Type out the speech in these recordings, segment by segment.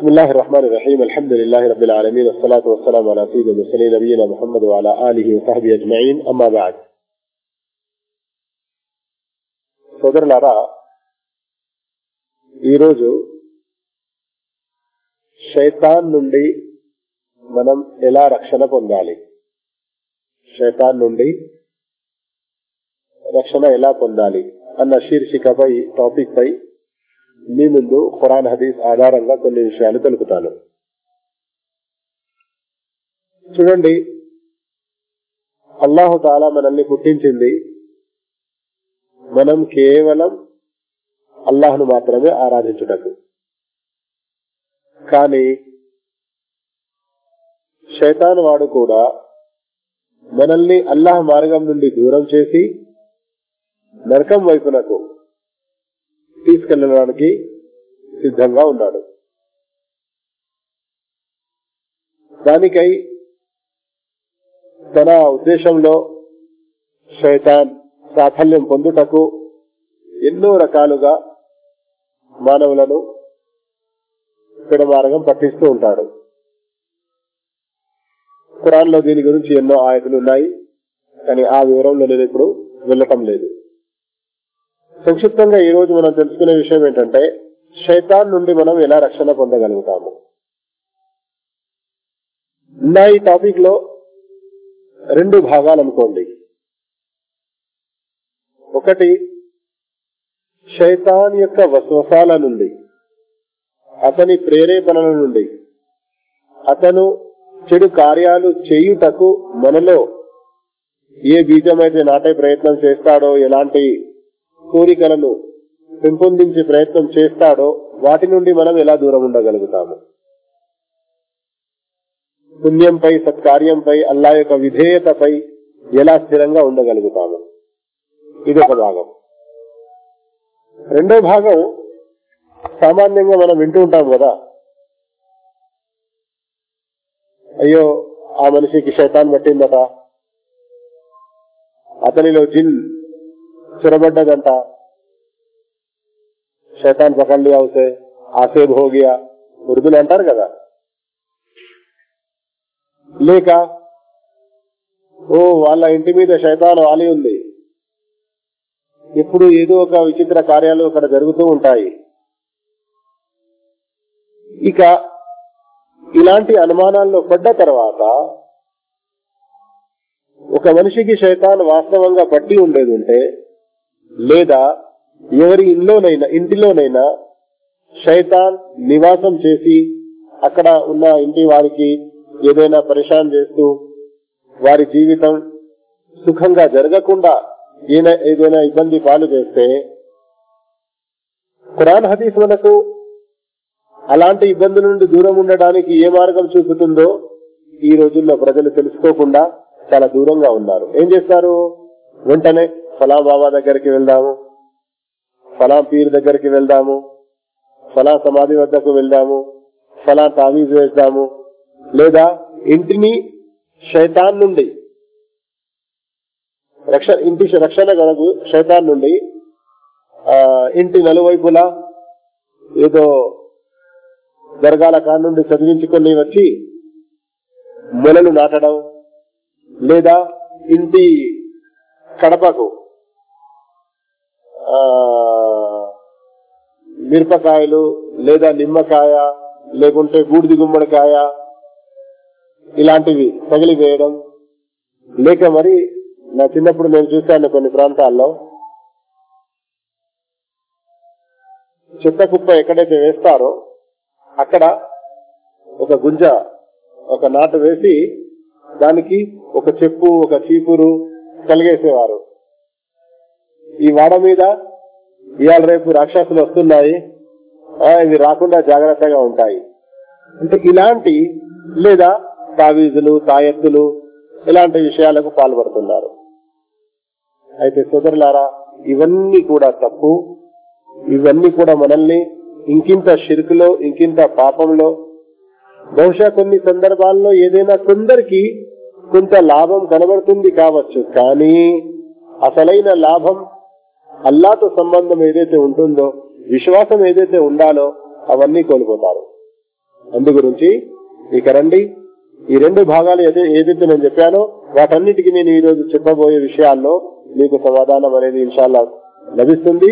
بسم الله الرحمن الرحيم الحمد لله رب العالمين والصلاة والسلام على سيد المرسلين نبينا محمد وعلى آله وصحبه أجمعين أما بعد సోదరులారా ఈరోజు శైతాన్ నుండి మనం ఎలా రక్షణ పొందాలి శైతాన్ నుండి రక్షణ ఎలా పొందాలి అన్న శీర్షికపై టాపిక్ పై మీ ముందు ఖురాన్ హదీస్ ఆధారంగా కొన్ని విషయాలు తెలుపుతాను. చూడండి అల్లాహు తాలా మనల్ని పుట్టించింది మనం కేవలం అల్లాహ్ను మాత్రమే ఆరాధించుటకు. కానీ శైతాన్ వాడు కూడా మనల్ని అల్లాహ్ మార్గం నుండి దూరం చేసి నరకం వైపునకు తీసుకెళ్ళడానికి సిద్ధంగా ఉన్నాడు. దానికై తన ఉద్దేశంలో శైతాన్ సాఫల్యం పొందుటకు ఎన్నో రకాలుగా మానవులను పిడమార్గం పట్టిస్తూ ఉంటాడు. కురాన్లో దీని గురించి ఎన్నో ఆయతలు ఉన్నాయి కానీ ఆ వివరంలో నేను ఇప్పుడు వెళ్ళటం లేదు. సంక్షిప్తంగా ఈ రోజు మనం తెలుసుకునే విషయం ఏంటంటే శైతాన్ నుండి మనం ఎలా రక్షణ పొందగలుగుతాము? నా ఈ టాపిక్లో రెండు భాగాలు అనుకోండి. ఒకటి శైతాన్ యొక్క వస్వసాల నుండి అతని ప్రేరేపణల నుండి అతను చెడు కార్యాలు చేయుటకు మనలో ఏ బీజమైతే నాటే ప్రయత్నం చేస్తాడో ఎలాంటి కోరికలను పెంపొందించే ప్రయత్నం చేస్తాడో వాటి నుండి మనం ఎలా దూరం ఉండగలుగుతాము? పుణ్యంపై సత్కార్యంపై అల్లా యొక్క విధేయతపై ఎలా స్థిరంగా ఉండగలుగుతాము? ఇది ఒక భాగం. రెండో భాగం సామాన్యంగా మనం వింటూ ఉంటాం కదా. అయ్యో ఆ మనిషికి శైతాన్ పట్టిందట. అతనిలో జిన్ चुरबड्डा శైతాన్ పకడ్ లియా ఉసే ఆసేబ్ హో గయా ఉర్దూలో అంటారు కదా లేక ఓ వాళ్ళ ఇంటి మీద శైతాన్ వాలి ఉంది ఇప్పుడు ఏదో ఒక విచిత్ర కార్యాలు అక్కడ జరుగుతూ ఉంటాయి ఇక ఇలాంటి అనుమానాల్లో పడ్డ తర్వాత ఒక మనిషికి శైతాన్ వాస్తవంగా పట్టి ఉండేది ఉంటే లేదా ఎవరి ఇంట్లోనైనా ఇంటిలోనైనా శైతాన్ నివాసం చేసి అక్కడ ఉన్న ఇంటి వారికి ఏదైనా పరిశాన్ చేస్తూ వారి జీవితం సుఖంగా జరగకుండా ఏదైనా ఇబ్బంది పాలు చేస్తే ఖురాన్ హదీస్ మనకు అలాంటి ఇబ్బందుల నుండి దూరం ఉండడానికి ఏ మార్గం చూపుతుందో ఈ రోజుల్లో ప్రజలు తెలుసుకోకుండా చాలా దూరంగా ఉన్నారు. ఏం చేస్తారు? వెంటనే ఫలా బాబా దగ్గరికి వెళ్దాము. ఫలా పీర్ దగ్గరికి వెళ్దాము ఫలా సమాధి వద్దకు వెళ్దాము ఫలా తావీజ్ వేద్దాము లేదా ఇంటిని శైతాన్ నుండి ఇంటి రక్షణ కొరకు శైతాన్ నుండి ఆ ఇంటి నలువైపులా ఏదో దర్గాల కానుండి చదివించుకొని వచ్చి మొలలు నాటడం లేదా ఇంటి కడపకు ఆ మిరపకాయలు లేదా నిమ్మకాయ లేకుంటే బూడిది గుమ్మడికాయ ఇలాంటివి తగిలి వేయడం లేక మరి నా చిన్నప్పుడు నేను చూశాను కొన్ని ప్రాంతాల్లో. చెత్త కుప్ప ఎక్కడైతే వేస్తారో అక్కడ ఒక గుంజ ఒక నాటు వేసి దానికి ఒక చెప్పు ఒక చీపురు కలిగేసేవారు. ఈ వాడ మీద ఇవాళ రేపు రాక్షసులు వస్తున్నాయి. ఇవి రాకుండా జాగ్రత్తగా ఉంటాయి. అంటే ఇలాంటి లేదా తావీజులు తాయెత్తులు ఇలాంటి విషయాలకు పాల్పడుతున్నారు. అయితే సోదరులారా ఇవన్నీ కూడా తప్పు. ఇవన్నీ కూడా మనల్ని ఇంకింత షిరుకులో ఇంకింత పాపంలో బహుశా కొన్ని సందర్భాల్లో ఏదైనా కొందరికి కొంత లాభం కనబడుతుంది కావచ్చు. కానీ అసలైన లాభం అల్లాతో సంబంధం ఏదైతే ఉంటుందో విశ్వాసం ఏదైతే ఉండాలో అవన్నీ కోల్పోతారు. అందు గురించి ఇక రండి. ఈ రెండు భాగాలు ఏదైతే నేను చెప్పానో వాటన్నిటికీ నేను ఈ రోజు చెప్పబోయే విషయాల్లో మీకు సమాధానం అనేది ఇన్షాల్లా లభిస్తుంది.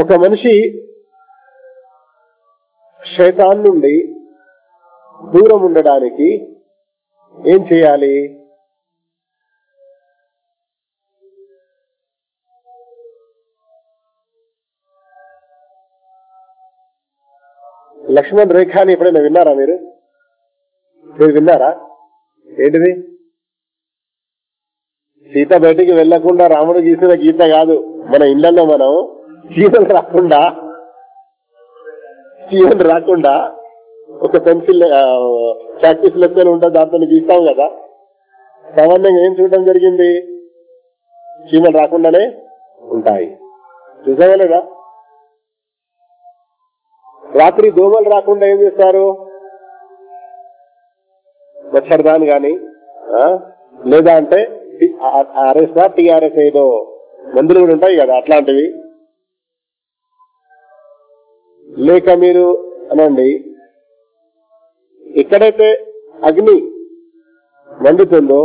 ఒక మనిషి శైతాన్ నుండి దూరం ఉండడానికి ఏం చేయాలి? లక్ష్మణ్ రేఖ అని ఎప్పుడైనా విన్నారా మీరు? మీరు విన్నారా? ఏంటిది? సీత బయటికి వెళ్ళకుండా రాముడు గీసిన గీత కాదు. మన ఇళ్ళలో మనం సీతలు రాకుండా చీమలు రాకుండా ఒక పెన్సిల్ ప్రాక్టీస్ లెక్కలు ఉంటుంది దాంతో గీస్తాం కదా. సామాన్యంగా ఏం చూడడం జరిగింది? చీమలు రాకుండానే ఉంటాయి. చూసావా లేదా? రాత్రి దోమలు రాకుండా ఏం చేస్తారు? మచ్చర్దాన్ గాని లేదా అంటే ఆర్ఎస్ టిఆర్ఎస్ ఏదో మందులు కూడా ఉంటాయి కదా అట్లాంటివి. లేక మీరు అనండి ఎక్కడైతే అగ్ని మండుతుందో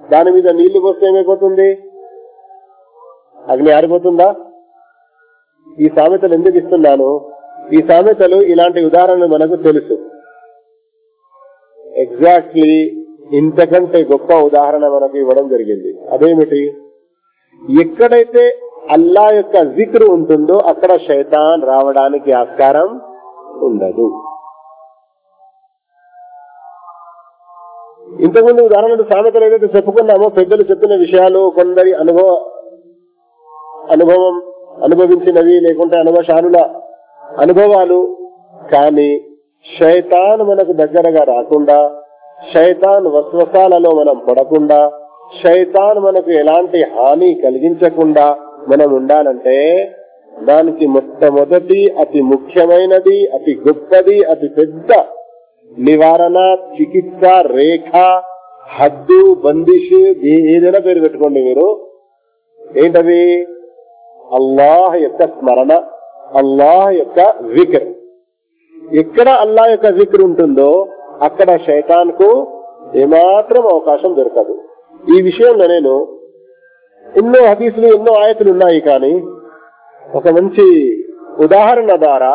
దాని మీద నీళ్ళు పోస్తే ఏమైపోతుంది? అగ్ని ఆరిపోతుందా? ఈ సామెతలు ఎందుకు ఇస్తున్నాను? ఈ సామెతలు ఇలాంటి ఉదాహరణలు మనకు తెలుసు. ఎగ్జాక్ట్లీ ఇంతకంటే గొప్ప ఉదాహరణ మనకు ఇవ్వడం జరిగింది. అదేమిటి? ఎక్కడైతే అల్లా యొక్క జిక్రు ఉంటుందో అక్కడ శైతాన్ రావడానికి ఆస్కారం ఉండదు. ఇంతకుముందు ఉదాహరణకు సామెతలు ఏదైతే చెప్పుకున్నామో పెద్దలు చెప్పిన విషయాలు కొందరి అనుభవ అనుభవం అనుభవించినవి లేకుంటే అనుభవశాలుల అనుభవాలు కానీ శైతాన్ మనకు దగ్గరగా రాకుండా శైతాన్ వస్వసాలలో మనం పడకుండా శైతాన్ మనకు ఎలాంటి హాని కలిగించకుండా మనం ఉండాలంటే దానికి మొట్టమొదటి అతి ముఖ్యమైనది అతి గొప్పది అతి పెద్ద నివారణ చికిత్స రేఖ హద్దు బందిష్ ఏదైనా పేరు పెట్టుకోండి మీరు. ఏంటది? అల్లాహ్ యొక్క స్మరణ. అల్లాహ్ యొక్క విక్ర్ ఎక్కడ అల్లాహ్ యొక్క విక్ర్ ఉంటుందో అక్కడ శైతాన్కు ఏమాత్రం అవకాశం దొరకదు. ఈ విషయంలో నేను ఎన్నో హదీసులు ఎన్నో ఆయతులు ఉన్నాయి కానీ ఒక మంచి ఉదాహరణ ద్వారా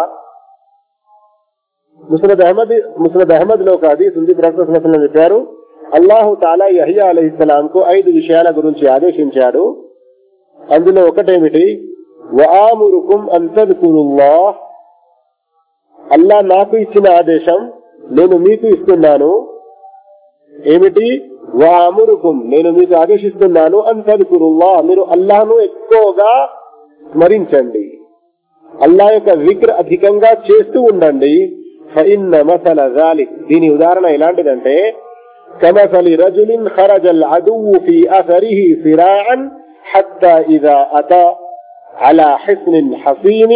ముసరద్ అహ్మద్ ముసరద్ అహ్మద్లో ఒక హదీస్ ఉంది చెప్పారు అల్లాహు తాలా యహియా అలహిస్లాం కు ఐదు విషయాల గురించి ఆదేశించాడు. అందులో ఒకటేమిటి? వామురుకుం అంతదుకుల్లా అల్లా నాకు ఇచ్చిన ఆదేశం నేను మీకు ఇస్తున్నాను ఏమిటి వామురుకుం నేను మీకు ఆదేశిస్తున్నాను అంతదుకుల్లా మీరు అల్లాహను ఎక్కువగా స్మరించండి అల్లా యొక్క విక్ర అధికంగా చేస్తూ ఉండండి ఫఇన్న మసల జాలిక్ దీని ఉదాహరణ ఎలాంటిదంటే కమసలి రజులిన్ ఖరజల్ అదువు ఫీ అసరిహి సిరాఅన్ حتى إذا أتى على حصن حصين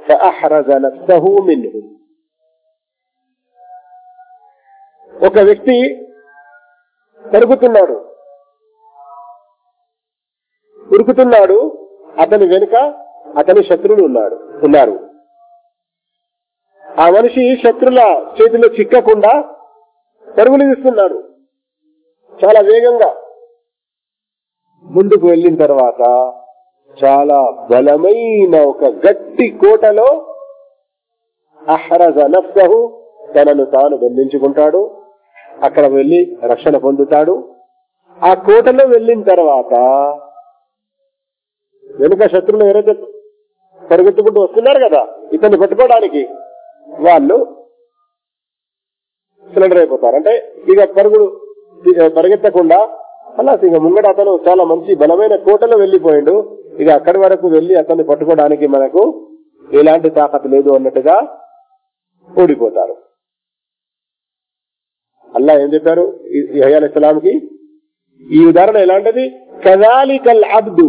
فأحرز نفسه منه ఒక వ్యక్తి పెరుగుతున్నాడు ఉరుకుతున్నాడు అతని వెనుక అతని శత్రువులు ఉన్నాడు ఉన్నారు ఆ మనిషి శత్రుల చేతిలో చిక్కకుండా పరుగులు తీస్తున్నాడు చాలా వేగంగా ముందుకు వెళ్ళిన తర్వాత చాలా బలమైన ఒక గట్టి కోటలో అహ్రజ నఫ్సహు తనను తాను బంధించుకుంటాడు. అక్కడ వెళ్ళి రక్షణ పొందుతాడు. ఆ కోటలో వెళ్ళిన తర్వాత వెనుక శత్రువులు ఎవరైతే పరిగెత్తుకుంటూ వస్తున్నారు కదా ఇతన్ని పట్టుకోవడానికి వాళ్ళు సిలిండర్ అయిపోతారు. అంటే ఇక పరుగుడు పరిగెత్తకుండా అలా ఇక ముంగట అతను చాలా మంచి బలమైన కోటలో వెళ్ళిపోయిండు ఇక అక్కడి వరకు వెళ్ళి అతన్ని పట్టుకోవడానికి మనకు ఎలాంటి తాకత్ లేదు అన్నట్టుగా ఓడిపోతారు అల్లా ఏం చెప్పారు? ఇస్లాంకి ఈ ఉదాహరణ ఎలాంటిది? కదాలికల్ అబ్దు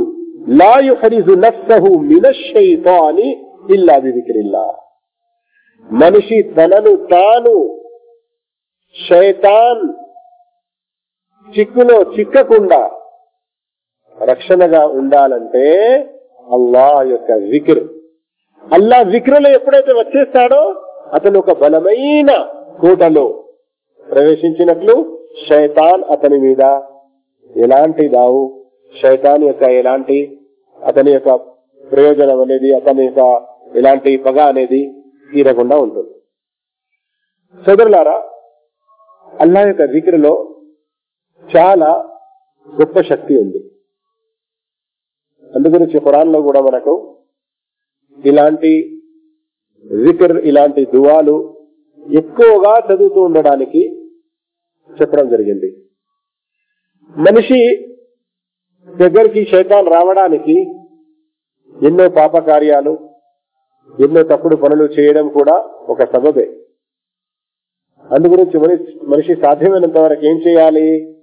లా యుహరిజు నఫ్సహు మినషైతాని ఇల్లా బిదిక్రిల్లా మనిషి తనను తాను శైతాన్ చిక్కులో చిక్కకుండా రక్షణగా ఉండాలంటే అల్లా యొక్క విక్రు. అల్లా విక్రులు ఎప్పుడైతే వచ్చేస్తాడో అతను ఒక బలమైన కోటలో ప్రవేశించినట్లు శైతాన్ అతని మీద ఎలాంటి దావు శైతాన్ యొక్క ఎలాంటి అతని యొక్క ప్రయోజనం అనేది అతని యొక్క ఎలాంటి పగ అనేది తీరకుండా ఉంటుంది. సోదరులారా అల్లా యొక్క విక్రులో చాలా గొప్ప శక్తి ఉంది. అందుగురించి ఖురాన్లో కూడా మనకు ఇలాంటి జిక్ర్ ఇలాంటి దువాలు ఎక్కువగా చదువుతూ ఉండడానికి చెప్పడం జరిగింది. మనిషి దగ్గరికి శైతాన్ రావడానికి ఎన్నో పాప కార్యాలు ఎన్నో తప్పుడు పనులు చేయడం కూడా ఒక సబబే. అందుగురించి మనిషి మనిషి సాధ్యమైనంత వరకు ఏం చేయాలి?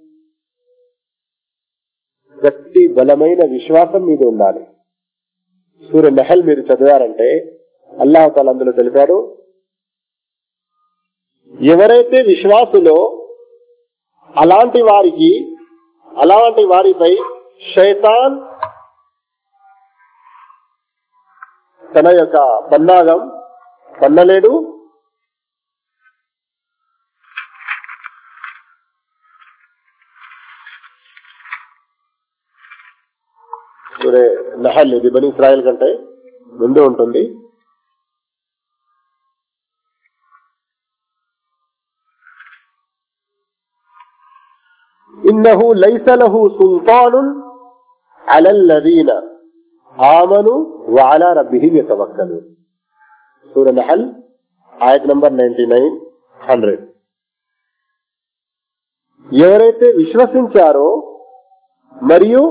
గట్టి బలమైన విశ్వాసం మీద ఉండాలి. సూర్య మెహల్ మీరు చదివారంటే అల్లాహతాల అందులో తెలిపాడు ఎవరైతే విశ్వాసులో అలాంటి వారికి అలాంటి వారిపై శైతాన్ తన యొక్క పన్నాగం పన్నలేడు సూరే నహల్ ఇది బని ఇస్రాయల్ కంటే ముందు ఉంటుంది. ఇన్నహు లైసలహు సుల్తాను అలల్లదీన ఆమను వాలా రబ్బిహిం యతవక్కలు. సూర నహల్ ఆయత్ నంబర్ నైన్టీ నైన్ హండ్రెడ్. ఎవరైతే విశ్వసించారో మరియు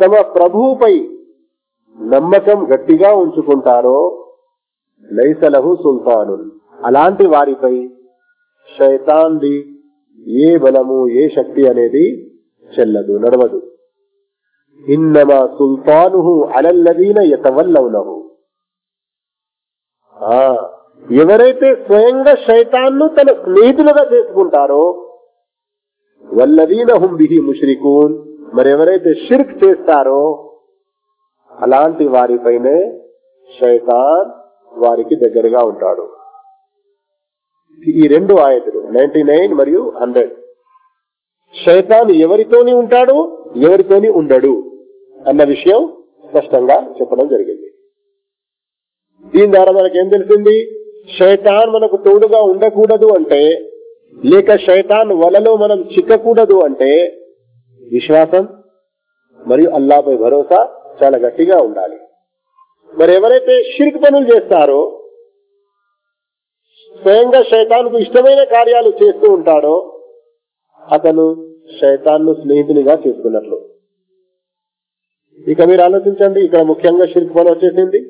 తమ ప్రభువుపై నమ్మకం గట్టిగా ఉంచుకుంటారో లైసలహు సుల్తాను అలాంటి వారిపై శైతాన్ది ఏ బలము ఏ శక్తి అనేది చెల్లదు నడవదు. ఇన్నమా సుల్తాను అలల్లదీన యతవల్లవునహు ఎవరైతే స్వయంగా శైతాన్ను తన స్నేహితులుగా చేసుకుంటారో వల్లదీన హుం బిహి ముష్రికూన్. మరి ఎవరైతే షిర్క్ చేస్తారో అలాంటి వారిపైనే శైతాన్ వారికి దగ్గరగా ఉంటాడు. ఈ రెండు ఆయతులు నైన్టీ నైన్ మరియు హండ్రెడ్. శైతాన్ ఎవరితోని ఉంటాడు? ఎవరితోని ఉండడు అన్న విషయం స్పష్టంగా చెప్పడం జరిగింది. దీని ద్వారా మనకేం తెలిసింది? శైతాన్ మనకు తోడుగా ఉండకూడదు అంటే లేక శైతాన్ వలలో మనం చిక్కకూడదు అంటే విశ్వాసం మరియు అల్లాపై భరోసా చాలా గట్టిగా ఉండాలి. మరి ఎవరైతే షిర్క్ పనులు చేస్తారో స్వయంగా శైతాన్కు ఇష్టమైన కార్యాలు చేస్తూ ఉంటాడో అతను శైతాన్ను స్నేహితునిగా చేసుకున్నట్లు. ఇక మీరు ఆలోచించండి ఇక్కడ ముఖ్యంగా షిర్క్ పని వచ్చేసింది.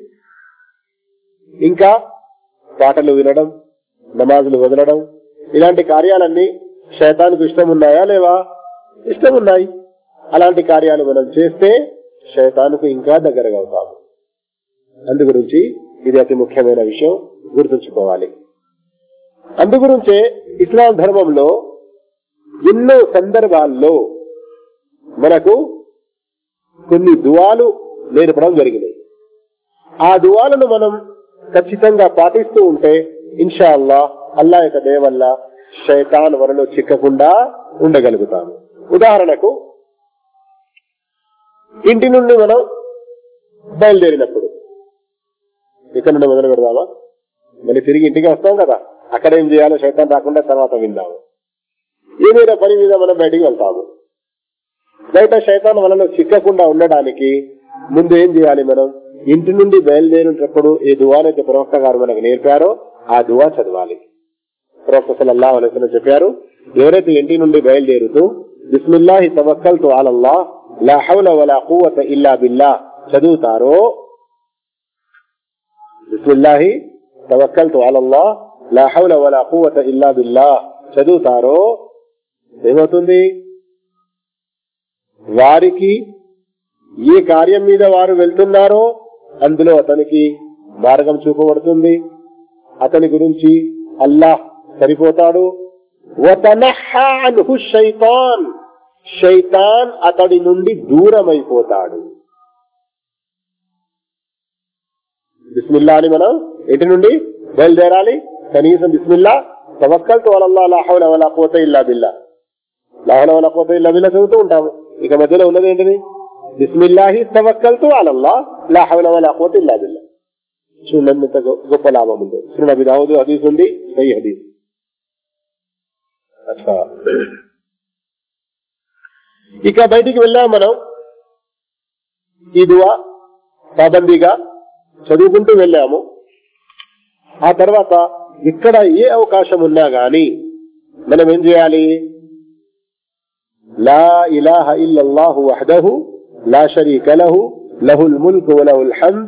ఇంకా పాటలు వినడం నమాజులు వదలడం ఇలాంటి కార్యాలన్నీ శైతానికి ఇష్టం ఉన్నాయా లేవా? ఇష్టం ఉన్నాయి అలాంటి కార్యాలు మనం చేస్తే శైతానికి ఇంకా దగ్గరగా అవుతాము అందు గురించి ఇది అతి ముఖ్యమైన విషయం గుర్తుంచుకోవాలి. అందు గురించే ఇస్లాం ధర్మంలో ఎన్నో సందర్భాల్లో మనకు కొన్ని దువాలు నేర్పడం జరిగినాయి ఆ దువాలను మనం ఖచ్చితంగా పాటిస్తూ ఉంటే ఇన్షా అల్లా అల్లా యొక్క దయ వల్ల శైతాన్ వరలో చిక్కకుండా ఉండగలుగుతాము. ఉదాహరణకు ఇంటి నుండి మనం బయలుదేరినప్పుడు. ఇక్కడ నుండి మొదలు పెడదామా? మళ్ళీ తిరిగి ఇంటికి వస్తాం కదా. అక్కడ ఏం చేయాలో శైతాన్ రాకుండా తర్వాత విందాము. ఏదైనా పని మీద మనం బయటికి వెళ్తాము? బయట శైతాన్ వలలో చిక్కకుండా ఉండడానికి ముందు ఏం చేయాలి మనం? ఇంటి నుండి బయలుదేరినప్పుడు ఏ దువానైతే ప్రవక్త గారు మనకు నేర్పారో ఆ దువా చదవాలి. ప్రవక్త సల్లల్లాహు చెప్పారు ఎవరైతే ఇంటి నుండి బయలుదేరుతూ బిస్మిల్లాహి తవక్కల్తు అలల్లా లా హౌల వలా ఖువత ఇల్లా బిల్లా చదువుతారో? బిస్మిల్లాహి తవక్కల్తు అలల్లా లా హౌల వలా ఖువత ఇల్లా బిల్లా చదువుతారో? ఏమవుతుంది? వారికి ఏ కార్యం మీద వారు వెళ్తున్నారో అందులో అతనికి మార్గం చూపబడుతుంది. అతని గురించి అల్లాహ్ సరిపోతాడు. శైతాన్. శైతాన్ అతడి నుండి దూరమైపోతాడు. బిస్మిల్లా అని మనం ఎటు నుండి బయలుదేరాలి? కనీసం బిస్మిల్లా తవక్కల్తో వలల్లా లాహౌల వలా పోతే ఇల్లా బిల్లా. లాహౌల వలా పోతే ఇల్లా బిల్లా చదువుతూ ఉంటాము. ఇక మధ్యలో ఉన్నది ఏంటిది? బిస్మిల్లాహి తవక్కల్తో అలల్లా లాహౌల వలా పోతే ఇల్లా బిల్లా. చూడండి గొప్ప లాభం ఉంది. చూడండి హదీస్ ఉంది సై హదీస్. అచ్చా ఇక బయటికి వెళ్ళాం మనం ఈ దువా పాబందీగా చదువుకుంటూ వెళ్ళాము ఆ తర్వాత ఇక్కడ ఏ అవకాశం ఉన్నా గాని మనం ఏం చేయాలి లా ఇలాహ ఇల్లల్లాహు వహదహు లా షరీక లహు లహుల్ ముల్క్ వలహుల్ హమ్ద్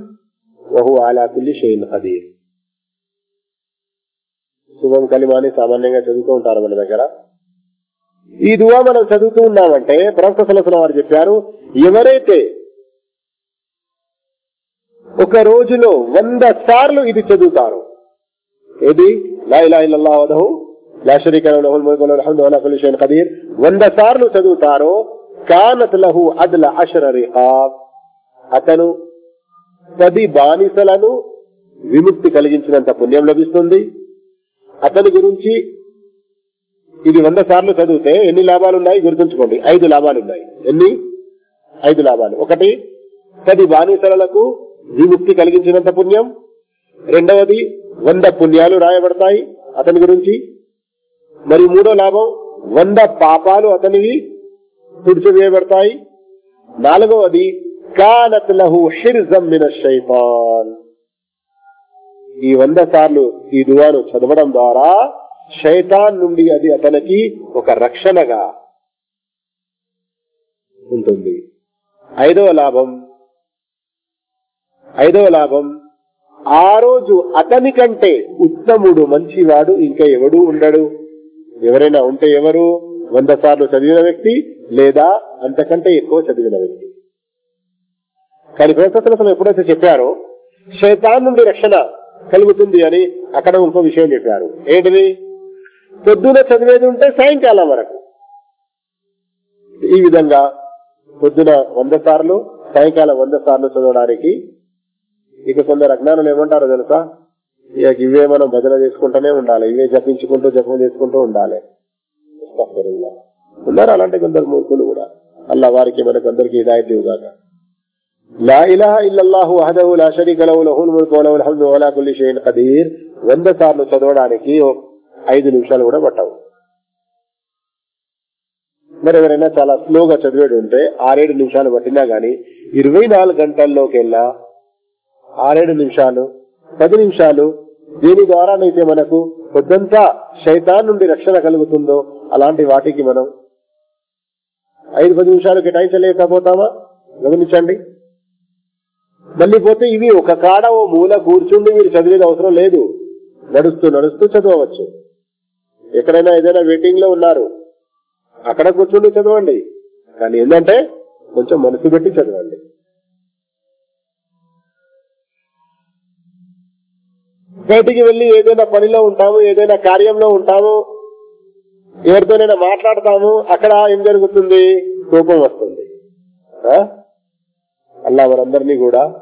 వహు అలా కుల్లి షైన్ ఖదీర్ శుభం కలిమాని సామాన్యంగా చదువుతూ ఉంటారు మన దగ్గర ఈ దువా మనం చదువుతూ ఉన్నామంటే ప్రవక్త సలసల వారు చెప్పారు ఎవరైతే ఒక రోజులో వంద సార్లు ఇది చదువుతారు ఏది? లా ఇలాహ వంద సార్లు చదువుతారో కానత్ లహు అద్ల అషర అతను పది బానిసలను విముక్తి కలిగించినంత పుణ్యం లభిస్తుంది. అతని గురించి ఇది వంద సార్లు చదివితే ఎన్ని లాభాలు ఉన్నాయి గుర్తుంచుకోండి. ఐదు లాభాలు ఉన్నాయి ఎన్ని? ఐదు లాభాలు. ఒకటి పది బానిసలకు విముక్తి కలిగించినంత పుణ్యం. రెండవది వంద పుణ్యాలు రాయబడతాయి అతని గురించి. మరి మూడో లాభం వంద పాపాలు అతనివి తుడిచివేయబడతాయి. నాలుగవది కానత్ లహు హిర్జం మిన శైతాన్. ఈ వంద సార్లు ఈ దువాను చదవడం ద్వారా శైతాన్ నుండి అది అతనికి ఒక రక్షణగా ఉంటుంది. ఐదవ లాభం. ఐదవ లాభం ఆ రోజు అతని కంటే ఉత్తముడు మంచివాడు ఇంకా ఎవడు ఉండడు. ఎవరైనా ఉంటే ఎవరు? వంద సార్లు చదివిన వ్యక్తి లేదా అంతకంటే ఎక్కువ చదివిన వ్యక్తి. కానీ ప్రస్తుతం ఎప్పుడైతే చెప్పారో శైతాన్ నుండి రక్షణ కలుగుతుంది అని అక్కడ ఇంకో విషయం చెప్పారు. ఏంటిది? పొద్దున చదివేది ఉంటే సాయంకాలం వరకు. ఈ విధంగా పొద్దున వంద సార్లు సాయంకాలం వంద సార్లు చదవడానికి ఇక కొందరు అజ్ఞానులు ఏమంటారో తెలుసా? ఇక ఇవే మనం భజన చేసుకుంటూనే ఉండాలి. ఇవే జపించుకుంటూ జపం చేసుకుంటూ ఉండాలి. ఉన్నారు అలాంటి కొందరు మూర్ఖులు కూడా. అల్లా వారికి మనకు అందరికి హిదాయత్ ఇవ్వగాక. లా ఇలాహ ఇల్లల్లాహు వహదహు లా షరీక లహు లహుల్ ముల్కు వలహుల్ హమ్దు వలా కుల్లి ఖదీర్. వంద సార్లు చదవడానికి ఐదు నిమిషాలు కూడా పట్టవు. మరి ఎవరైనా చాలా స్లోగా చదివేది ఉంటే ఆరేడు నిమిషాలు పట్టినా గాని ఇరవై నాలుగు గంటల్లోకెల్లా ఆరేడు నిమిషాలు పది నిమిషాలు దీని ద్వారానైతే మనకు పొద్దంతా శైతాన్ నుండి రక్షణ కలుగుతుందో అలాంటి వాటికి మనం ఐదు పది నిమిషాలు కేటాయించలేకపోతామా? గమనించండి. మళ్ళీ పోతే ఇవి ఒక కాడ ఓ మూల కూర్చుండి మీరు చదివేది అవసరం లేదు. నడుస్తూ నడుస్తూ చదవచ్చు ఎక్కడైనా ఏదైనా వెయిటింగ్లో ఉన్నారు. అక్కడ కూర్చుండి చదవండి. కానీ ఏంటంటే కొంచెం మనసు పెట్టి చదవండి. బయటికి వెళ్ళి ఏదైనా పనిలో ఉంటాము ఏదైనా కార్యంలో ఉంటాము ఎవరితోనైనా మాట్లాడతాము అక్కడ ఏం జరుగుతుంది? కోపం వస్తుంది. ఆ? అల్లా వారందరినీ కూడా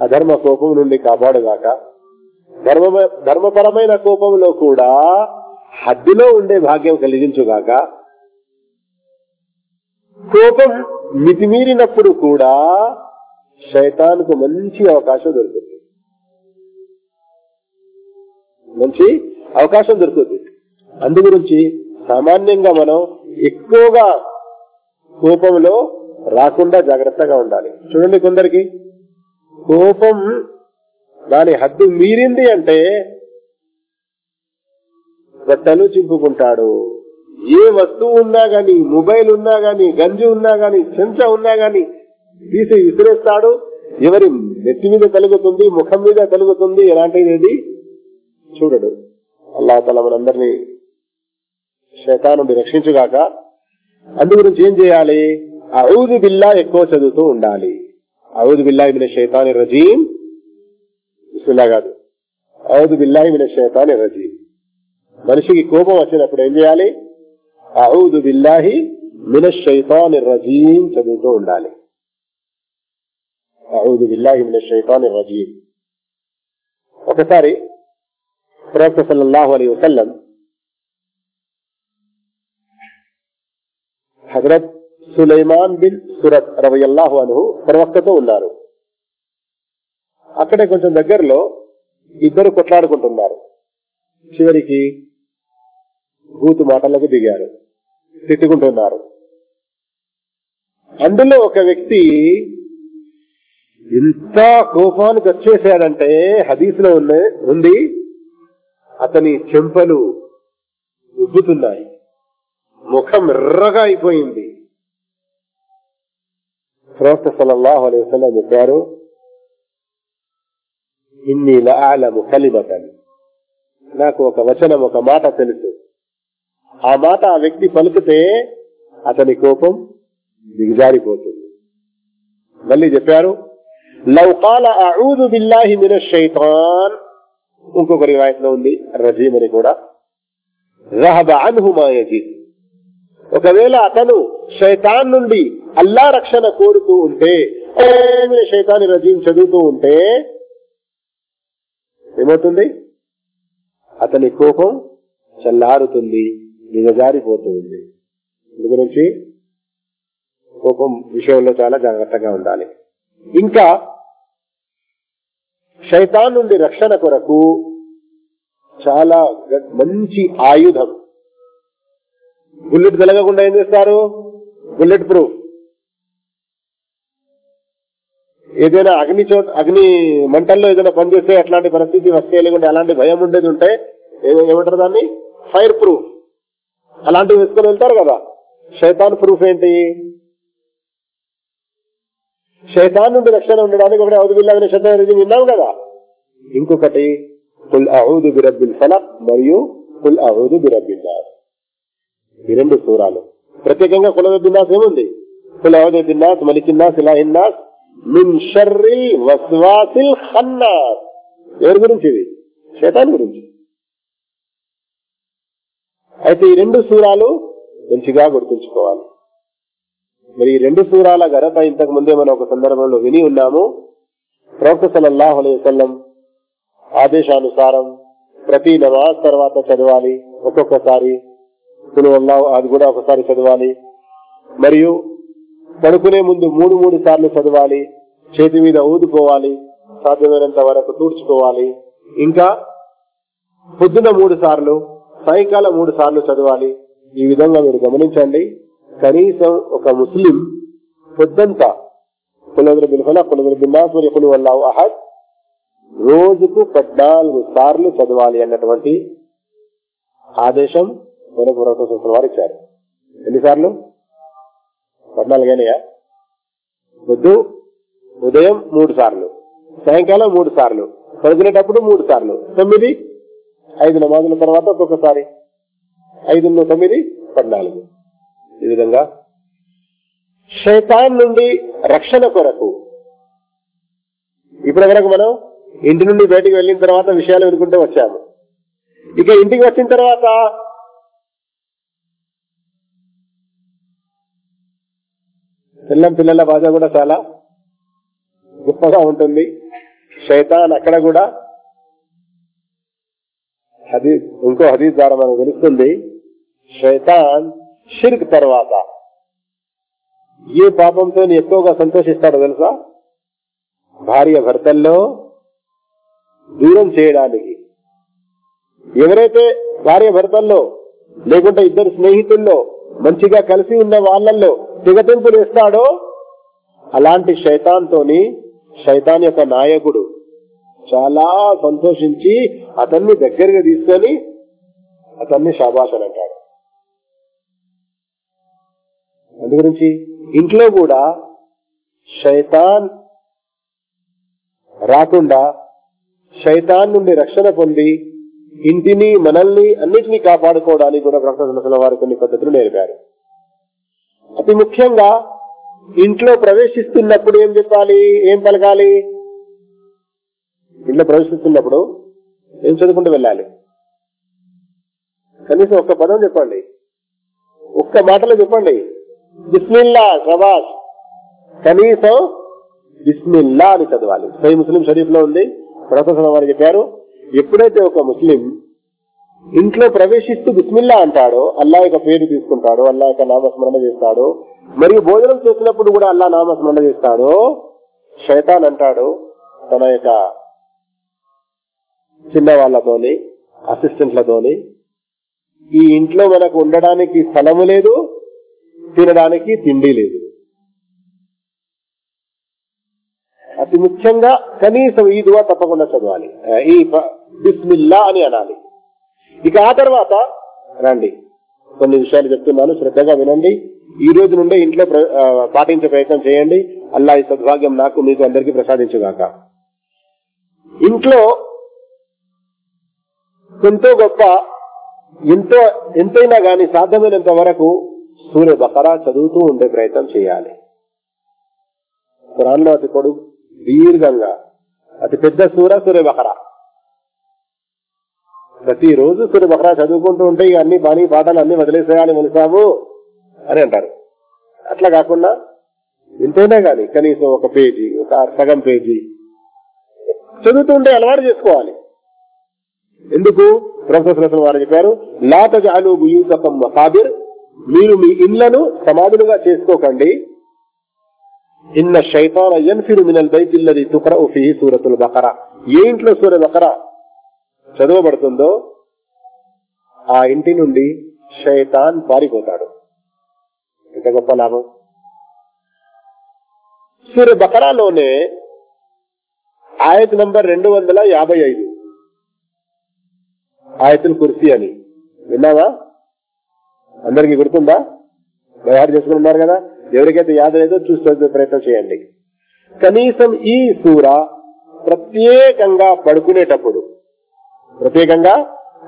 అధర్మ కోపం నుండి కాపాడుగాక ధర్మ ధర్మపరమైన కోపంలో కూడా హద్దులో ఉండే భాగ్యం కలిగించుగాక కోపం మితిమీరినప్పుడు కూడా శైతానికి మంచి అవకాశం దొరుకుతుంది. మంచి అవకాశం దొరుకుతుంది. అందు గురించి సామాన్యంగా మనం ఎక్కువగా కోపంలో రాకుండా జాగ్రత్తగా ఉండాలి. చూడండి కొందరికి కోపం దాని హద్దు మీరింది అంటే బట్టలు చింపుకుంటాడు. ఏ వస్తువు ఉన్నా గాని మొబైల్ ఉన్నా గాని గంజి ఉన్నా గాని చెంచా ఉన్నా గాని తీసి విసిరేస్తాడు. ఎవరి నెత్తి మీద కలుగుతుంది ముఖం మీద కలుగుతుంది ఎలాంటిది చూడడు. అల్లా తల మనందరినీ శైతాన్ నుండి రక్షించుగాక. అందు గురించి ఏం చేయాలి? ఔదు బిల్లా ఎక్కువ చదువుతూ ఉండాలి. ఔదు బిల్లా ఇమిన శైతాని రజీం బిస్మిల్లా కాదు ఔదు బిల్లా ఇమిన శైతాని రజీం మనిషికి కోపం వచ్చినప్పుడు ఏం చేయాలి? అహూదు బిల్లాహి మిన శైతాని రజీం చదువుతూ ఉండాలి. అహూదు బిల్లాహి మిన శైతాని రజీం. ఒకసారి ప్రవక్త సల్లల్లాహు అలీ వసల్లం హజరత్ సులైమాన్ బిన్ సురత్ రవయల్లాహు అను ప్రవక్తతో ఉన్నారు. అక్కడే కొంచెం దగ్గరలో ఇద్దరు కొట్లాడుకుంటున్నారు. చివరికి బూతు మాటలకు దిగారు. తిట్టుకుంటున్నారు. అందులో ఒక వ్యక్తి ఎంత కోపానికి వచ్చేసాడంటే హదీసులో ఉన్న ఉంది. అతని చెంపలు ఉబ్బుతున్నాయి. ముఖం ఎర్రగా అయిపోయింది. ప్రవక్త సలల్లాహు అలైవసం చెప్పారు ఇన్ని లాలము కలిమతని. నాకు ఒక వచనం ఒక మాట తెలుసు. ఆ మాట ఆ వ్యక్తి పలుకుతే అతని కోపం దిగజారిపోతుంది. మళ్ళీ చెప్పారు లవ్ కాల అఊదు బిల్లాహి మిన షైతాన్ ఇంకొక రివాయత్ ఉంది రజీమ్ అని కూడా. రహబ అన్హు ఒకవేళ అతను శైతాన్ నుండి అల్లా రక్షణ కోరుతూ ఉంటే శైతాన్ని రజీం చదువుతూ ఉంటే ఏమవుతుంది? అతని కోపం చల్లారుతుంది నిజజారిపోతుంది. ఇందు గురించి కోపం విషయంలో చాలా జాగ్రత్తగా ఉండాలి. ఇంకా శైతాన్ నుండి రక్షణ కొరకు చాలా మంచి ఆయుధం. బుల్లెట్ వెలగకుండా ఏం చేస్తారు? Bullet proof. ఏదైనా అగ్ని చోట అగ్ని మంటల్లో ఏదైనా పనిచేస్తే అట్లాంటి పరిస్థితి వస్తే లేకుంటే అలాంటి భయం ఉండేది ఉంటే ఏమంటారు దాన్ని? Fire proof. అలాంటివి వేసుకొని వెళ్తారు కదా. శైతాన్ ప్రూఫ్ ఏంటి? శైతాన్ నుండి రక్షణ ఉండడానికి ఒకటి అవుదుబిల్లాగిన శబ్దం విన్నాం కదా. ఇంకొకటి కుల్ అహూదు బిరబ్బిల్ ఫలక్ మరియు కుల్ అహూదు బిరబ్బిల్దాస్ ఈ రెండు సూరాలు. ప్రత్యేకంగా కులవెబ్బిన్నాస్ ఏముంది? కులవెబ్బిన్నాస్ మలికిన్నాస్ ఇలాహిన్నాస్ మిన్ షర్రిల్ వస్వాసిల్ ఖన్నాస్ ఎవరి గురించి ఇది? శైతాన్ గురించి. అయితే ఈ రెండు సూరాలు మంచిగా గుర్తుంచుకోవాలి. మరి ఈ రెండు సూరాల ఘనత ఇంతకు ముందే మనం ఒక సందర్భంలో విని ఉన్నాము. ప్రవక్త సల్లల్లాహు అలైహి ఆదేశానుసారం ప్రతి నమాజ్ తర్వాత చదవాలి ఒక్కొక్కసారి. అది కూడా ఒకసారి చదవాలి. మరియు పడుకునే ముందు మూడు మూడు సార్లు చదవాలి చేతి మీద ఊదుకోవాలి సాధ్యమైనంత వరకు తూడ్చుకోవాలి. ఇంకా పొద్దున మూడు సార్లు సాయంకాలం మూడు సార్లు చదవాలి. ఈ విధంగా మీరు గమనించండి. కనీసం ఒక ముస్లిం పొద్దంతా కులదురు బిల్ఫల కులదురు బిన్నాస్ కులు వల్లావు అహద్ రోజుకు పద్నాలుగు సార్లు చదవాలి అన్నటువంటి ఆదేశం మనకు ప్రొఫెసర్ వారు ఇచ్చారు. ఎన్నిసార్లు పద్నాలుగైనయా పొద్దు ఉదయం మూడు సార్లు సాయంకాలం మూడు సార్లు పడుకునేటప్పుడు మూడు సార్లు తొమ్మిది ఐదు నమాజుల తర్వాత ఒక్కొక్కసారి ఐదు తొమ్మిది పద్నాలుగు. ఈ విధంగా శైతాన్ నుండి రక్షణ కొరకు. ఇప్పుడు వరకు మనం? ఇంటి నుండి బయటికి వెళ్ళిన తర్వాత విషయాలు వినుకుంటూ వచ్చాము. ఇక ఇంటికి వచ్చిన తర్వాత పిల్లం పిల్లల బాధ కూడా చాలా గొప్పగా ఉంటుంది. శైతాన్ అక్కడ కూడా హదీస్ ఇంకో హదీస్ ద్వారా మనకు తెలుస్తుంది శైతాన్ షిర్క్ తర్వాత. ఏ పాపంతో ఎక్కువగా సంతోషిస్తాడో తెలుసా? భార్య భర్తల్లో దూరం చేయడానికి. ఎవరైతే భార్య భర్తల్లో లేకుంటే ఇద్దరు స్నేహితుల్లో మంచిగా కలిసి ఉన్న వాళ్ళల్లో తెగతింపులు ఇస్తాడో అలాంటి శైతాన్తోని శైతాన్ యొక్క నాయకుడు చాలా సంతోషించి అతన్ని దగ్గరగా తీసుకొని అతన్ని శాబాష్ అంటాడు. అందుగురించి ఇంట్లో కూడా శైతాన్ రాకుండా శైతాన్ నుండి రక్షణ పొంది ఇంటిని మనల్ని అన్నిటినీ కాపాడుకోవడానికి కూడా ప్రకటన వారు కొన్ని పద్ధతులు నేర్పారు. అతి ముఖ్యంగా ఇంట్లో ప్రవేశిస్తున్నప్పుడు ఏం చెప్పాలి? ఏం పలకాలి? ఇంట్లో ప్రవేశిస్తున్నప్పుడు ఏం చదువుకుంటూ వెళ్ళాలి? కనీసం ఒక్క పదం చెప్పండి. ఒక్క మాటలో చెప్పండి. బిస్మిల్లా షబాష్ కనీసం బిస్మిల్లా అని చదవాలి. సై ముస్లిం షరీఫ్లో ఉంది ప్రొఫెసర్ వారు చెప్పారు ఎప్పుడైతే ఒక ముస్లిం ఇంట్లో ప్రవేశిస్తూ బిస్మిల్లా అంటాడో అల్లా యొక్క పేరు తీసుకుంటాడు అల్లా యొక్క నామస్మరణ చేస్తాడు మరియు భోజనం చేసినప్పుడు కూడా అల్లా నామస్మరణ చేస్తాడు శైతాన్ అంటాడు తన యొక్క చిన్న వాళ్ళతోని అసిస్టెంట్లతోని ఈ ఇంట్లో మనకు ఉండడానికి స్థలము లేదు తినడానికి తిండి లేదు. అతి ముఖ్యంగా కనీసం ఈ దువా తప్పకుండా చదవాలి. ఈ బిస్మిల్లా అని అనాలి. ఇక ఆ తర్వాత రండి. కొన్ని విషయాలు చెప్తున్నాను శ్రద్ధగా వినండి. ఈ రోజు నుండే ఇంట్లో ప్ర- పాటించే ప్రయత్నం చేయండి. అల్లా ఈ సద్భాగ్యం నాకు మీకు అందరికీ ప్రసాదించుగాక. ఇంట్లో ఎంతో గొప్ప ఎంతో ఎంతైనా గాని సాధ్యమైనంత వరకు సూర్య బకరా చదువుతూ ఉండే ప్రయత్నం చేయాలి. ఖురాన్లో అతి పొడుగు దీర్ఘంగా అతి పెద్ద సూర సూర్య బకరా. ప్రతిరోజు సూర్య బహ్రా చదువుకుంటూ ఉంటే ఇక అన్ని బాణీ పాఠాలు అన్ని వదిలేసేయాలి మనసాము అని అంటారు. అట్లా కాకుండా వింటేనే కానీ కనీసం ఒక పేజీ ఒక సగం పేజీ చదువుతుంటే అలవాటు చేసుకోవాలి. ఎందుకు? ప్రొఫెసర్ వారు చెప్పారు లా తజాలు బుయూతకం మీరు మీ ఇళ్ళను సమాధులుగా చేసుకోకండి. ఇన్న శైతాన్ ఫిరు మినల్ బైతిల్లది తుకర తుక్రఉ ఫీహి సూరతుల్ బకరా. ఏ ఇంట్లో సూర్య బకరా? చదవబడుతుందో ఆ ఇంటి నుండి శైతాన్ పారిపోతాడు. ఇంత గొప్ప లాభం. సూర్య బకరాలోనే ఆయత్ నంబర్ రెండు వందల యాభై ఐదు. ఆయతుల్ కుర్సీ అని. విన్నావా? అందరికి గుర్తుందా? తయారు చేసుకుని ఉన్నారు కదా? ఎవరికైతే యాద లేదో చూసే ప్రయత్నం చేయండి. కనీసం ఈ సూర ప్రత్యేకంగా పడుకునేటప్పుడు ప్రత్యేకంగా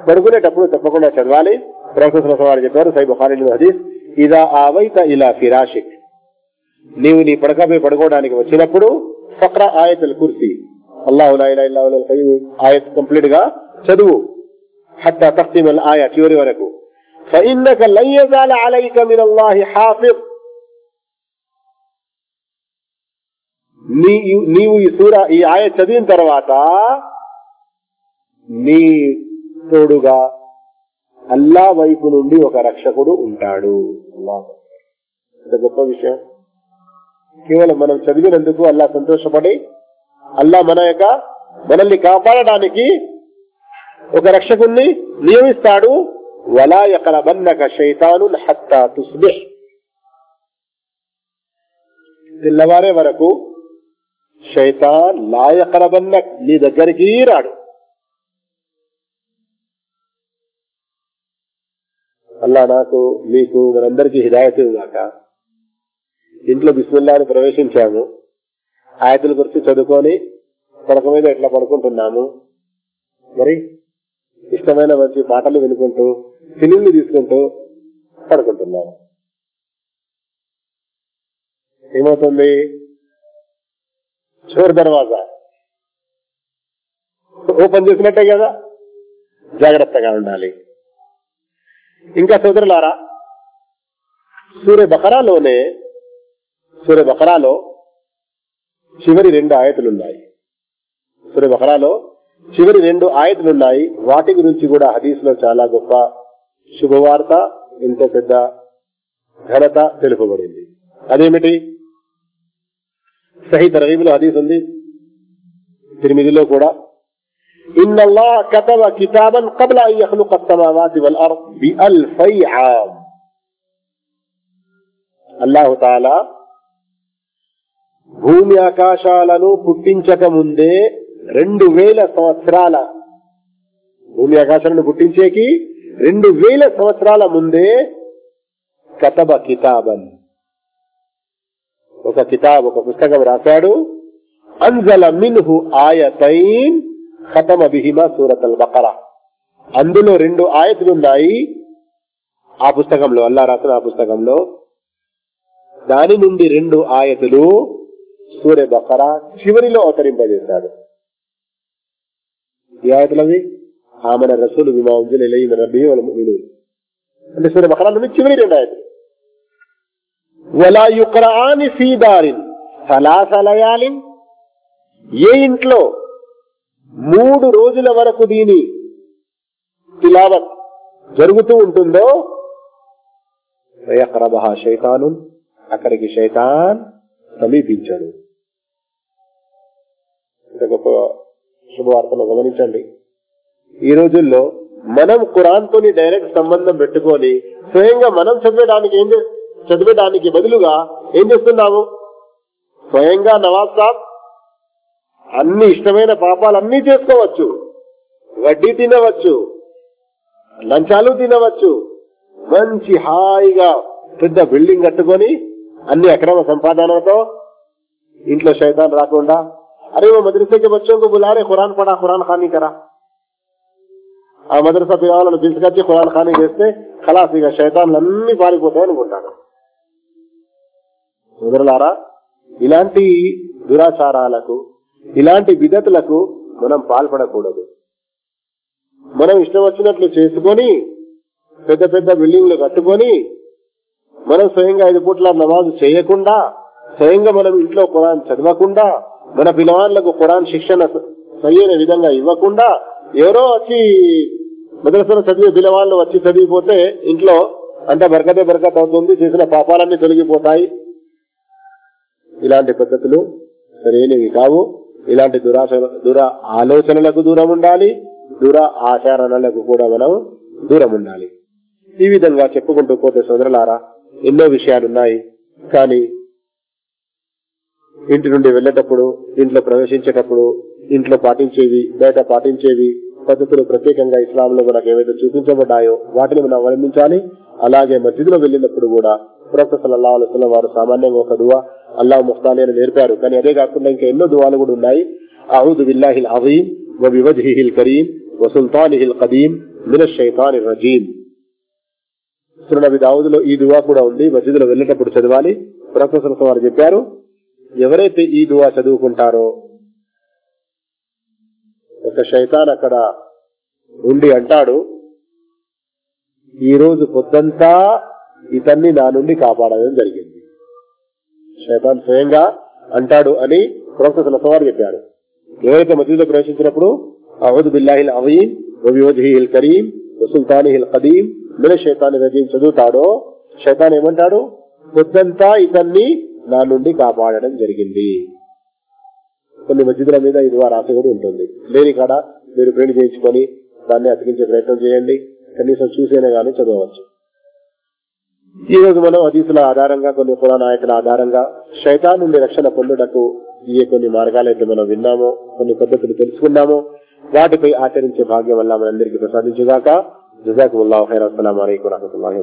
పడుకునేటప్పుడు తప్పకుండా చదవాలి ప్రొఫెసర్ వారు చెప్పారు సై బుఖారీ హదీస్ ఇదా ఆవైత ఇలా ఫిరాషిక్ నీవు నీ పడకపై పడుకోవడానికి వచ్చినప్పుడు ఫక్ర ఆయతుల్ కుర్సీ అల్లాహు లా ఇలాహ ఇల్లా హువల్ ఖయ్యూమ్ ఆయత్ కంప్లీట్ గా చదువు حتى تختم الآية చివరి వరకు فإنك لن يزال عليك من الله حافظ నీ- నీవు ఈ సూర ఈ ఆయ చదివిన తర్వాత నీ తోడుగా అల్లా వైపు నుండి ఒక రక్షకుడు ఉంటాడు. అల్లాహ్. గొప్ప విషయం. కేవలం మనం చదివినందుకు అల్లా సంతోషపడి అల్లా మన యొక్క మనల్ని కాపాడడానికి ఒక రక్షకుణ్ణి నియమిస్తాడు. వలా యకరబన్నక శైతాను హత్తా తుస్బిహ్ తెల్లవారే వరకు శైతాన్ లా యకరబన్న నీ దగ్గరికి రాడు. అల్లా నాకు మీకు మనందరికీ హిదాయత్ గాక ఇంట్లో బిస్మిల్లాని ప్రవేశించాము. ఆయతల గురించి చదువుకొని పడక మీద ఎట్లా పడుకుంటున్నాము. మరి ఇష్టమైన మంచి పాటలు వినుకుంటూ ఫిలింలు తీసుకుంటూ పడుకుంటున్నాము. ఏమవుతుంది? చోర్ దర్వాజా ఓపెన్ చేసినట్టే కదా? జాగ్రత్తగా ఉండాలి. ఇంకా సోదరులారా సూర్య బకరాలోనే సూర్య బకరాలో చివరి రెండు ఆయతులున్నాయి. సూర్య బకరాలో చివరి రెండు ఆయతులున్నాయి. వాటి గురించి కూడా హదీస్లో చాలా గొప్ప శుభవార్త ఎంత పెద్ద ఘనత తెలుపబడింది. అదేమిటి? సహీ తరగీబులో హదీస్ ఉంది. తిరిమిదిలో కూడా إن الله كتب كتابا قبل أن يخلق السماوات والأرض بألفي عام అల్లాహు తాలా భూమి ఆకాశాలను పుట్టించక ముందే రెండు వేల సంవత్సరాల భూమి ఆకాశాలను పుట్టించేకి రెండు వేల సంవత్సరాల ముందే కతబ కితాబన్ ఒక కితాబ్ ఒక పుస్తకం రాశాడు అంజల మిన్హు ఆయతైన్ ఖతమ బిహిమా సూరత్ అల్ బకరా అందులో రెండు ఆయతులు ఉన్నాయి. ఆ పుస్తకంలో అల్లా రాసిన ఆ పుస్తకంలో. దాని నుండి రెండు ఆయతులు సూర్య బకరా చివరిలో అవతరింపజేశాడు. ఈ ఆయతులవి ఆమెన రసూలు విమాంజులు అంటే సూర్య బకరా నుండి చివరి రెండు ఆయతులు. వలా యుక్రాని ఫీ దారిన్ ఏ ఇంట్లో మూడు రోజుల వరకు దీని తిలావత్ జరుగుతూ ఉంటుందో వయక్రబహ శైతాను అక్కడికి శైతాన్ సమీపించాడు. గొప్ప శుభవార్తను గమనించండి. ఈ రోజుల్లో మనం ఖురాన్ తోని డైరెక్ట్ సంబంధం పెట్టుకొని స్వయంగా మనం చదివడానికి ఏం చదివడానికి బదులుగా ఏం చేస్తున్నాము? స్వయంగా నవాబ్ సాబ్ అన్ని ఇష్టమైన పాపాలు అన్ని చేసుకోవచ్చు వడ్డీ తినవచ్చు లంచాలు తినవచ్చు మంచి హాయిగా పెద్ద బిల్డింగ్ కట్టుకొని అన్ని అక్రమ సంపాదనతో ఇంట్లో శైతాన్ రాకుండా అరే वो मदरसे के बच्चों को बुला रहे कुरान पढ़ा कुरान खानी करा ఆ మదరసా పిల్లలను పిలుచుకొచ్చి ఖురాన్ ఖానీ చేస్తే ఖలాస్ ఇక శైతాన్లు అన్ని పారిపోతాయి అనుకుంటాడు సోదరులారా ఇలాంటి దురాచారాలకు ఇలాంటి విధతులకు మనం పాల్పడకూడదు. మనం ఇష్టం వచ్చినట్లు చేసుకొని పెద్ద పెద్ద బిల్డింగ్లు కట్టుకొని మనం స్వయంగా ఐదు పూట్ల నమాజు చేయకుండా స్వయంగా మనం ఇంట్లో ఖురాన్ చదవకుండా మన పిల్లవాళ్ళకు ఖురాన్ శిక్షణ సరైన విధంగా ఇవ్వకుండా ఎవరో వచ్చి మద్రసలో చదివే పిల్లవాళ్ళు వచ్చి చదివిపోతే ఇంట్లో అంటే బరకతే బరకత అవుతుంది చేసిన పాపాలన్నీ తొలగిపోతాయి. ఇలాంటి పద్ధతులు సరైనవి కావు. ఇలాంటి దురాశ దుర ఆలోచనలకు దూరం ఉండాలి దుర ఆచరణలకు కూడా మనం దూరం ఉండాలి. ఈ విధంగా చెప్పుకుంటూ పోతే సోదరులారా ఎన్నో విషయాలున్నాయి. కానీ ఇంటి నుండి వెళ్ళేటప్పుడు ఇంట్లో ప్రవేశించేటప్పుడు ఇంట్లో పాటించేవి బయట పాటించేవి పద్ధతులు ప్రత్యేకంగా ఇస్లాంలో మనకు ఏవైతే చూపించబడ్డాయో వాటిని మనం అవలంబించాలి. అలాగే మసీదులో వెళ్ళినప్పుడు కూడా ప్రొఫెసర్ సల్లల్లాహు వారు సామాన్యంగా ఒక దువా అల్లా ముస్తాలి అని నేర్పారు. కానీ అదే కాకుండా ఇంకా ఎన్నో దువాలు కూడా ఉన్నాయి. అహూద్ బిల్లాహిల్ అజీమ్ వ బివజ్హిహిల్ కరీం వ సుల్తానిహిల్ కదీం మిన షైతానిర్ రజీమ్. సునబి దావుదులో ఈ దువా కూడా ఉంది. మసీదులో వెళ్ళేటప్పుడు చదవాలి. ప్రొఫెసర్ వారు చెప్పారు ఎవరైతే ఈ దువా చదువుకుంటారో ఒక శైతాన్ అక్కడ ఉండి అంటాడు ఈ రోజు పొద్దంతా ఇతన్ని నా నుండి కాపాడడం జరిగింది. శైతాన్ స్వయంగా అంటాడు అని ప్రొఫెసర్ సవార్ చెప్పాడు. ఎవరైతే మసీదులో ప్రవేశించినప్పుడు అవధు బిల్లాహిల్ అవీమ్ వవివధిహిల్ కరీం వసుల్తానిహిల్ కదీం మిన శైతాన్ రజీం చదువుతాడో శైతాన్ ఏమంటాడు? పొద్దంతా ఇతన్ని నా నుండి కాపాడడం జరిగింది. కొన్ని మసీదుల మీద ఇది రాసి కూడా ఉంటుంది. లేని కాడ మీరు ప్రింట్ చేయించుకొని దాన్ని అతికించే ప్రయత్నం చేయండి. కనీసం చూసేనే గానీ చదవచ్చు ఈ రోజు మనం అదీసుల ఆధారంగా కొన్ని పురాణ నాయకుల ఆధారంగా శైతాన్ నుండి రక్షణ పొందుటకు ఏ కొన్ని మార్గాలైతే మనం విన్నామో కొన్ని పద్ధతులు తెలుసుకున్నామో వాటిపై ఆచరించే భాగ్యం వల్ల మనందరికీ ప్రసాదించుగాక. జజాకుల్లాహు ఖైర్ అస్సలాము అలైకుం వరహమతుల్లాహి